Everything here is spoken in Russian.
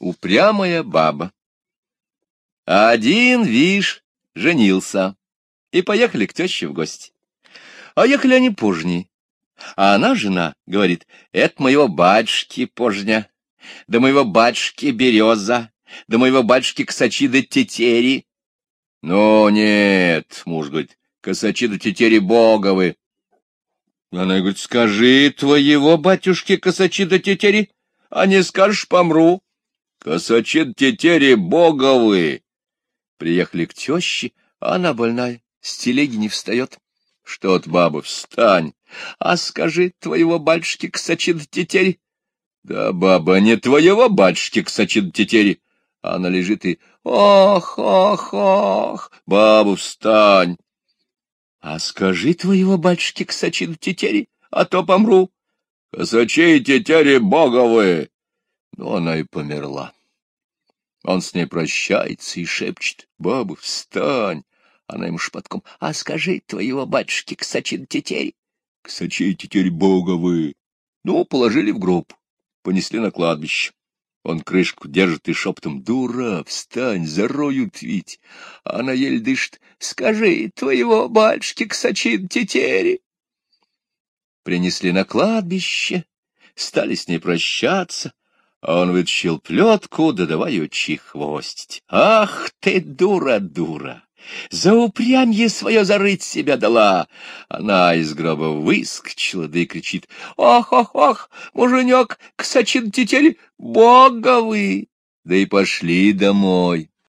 Упрямая баба. Один, вишь, женился, и поехали к теще в гости. А ехали они позже. А она, жена, говорит, это моего батюшки пожня, да моего батюшки береза, да моего батюшки косачи да тетери. Но нет, муж говорит, косачи да тетери боговы. Она говорит, скажи твоего батюшки косачи да тетери, а не скажешь, помру. Косачи да тетери боговы. Приехали к теще, а она больная, с телеги не встает. Что от баба, встань, а скажи твоего батюшки косачи да тетери. Да, баба, не твоего батюшки косачи да тетери. Она лежит и «Ох, ох, ох! Бабу, встань!» «А скажи твоего батюшки косачи да тетери, а то помру!» «Косачи и тетери боговы!» Ну, она и померла. Он с ней прощается и шепчет, «Баба, встань!» Она ему шепотком, «А скажи твоего батюшки тетери!» «Косачи и тетери боговы!» Ну, положили в гроб, понесли на кладбище. Он крышку держит и шептом «Дура, встань, зароют ведь!» а Она еле дышит «Скажи, твоего батюшки ксачин тетери!» Принесли на кладбище, стали с ней прощаться, а он вытащил плетку, да давай ее чихвостить. «Ах ты, дура, дура! За упрямье свое зарыть себя дала. Она из гроба выскочила, да и кричит. Ох, ох, ох, муженек, ксачин тетели, боговы! Да и пошли домой.